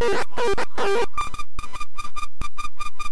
Oh, my God.